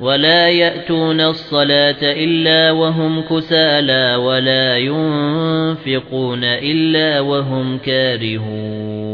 ولا يأتون الصلاة إلا وهم كسالى ولا ينفقون إلا وهم كارهون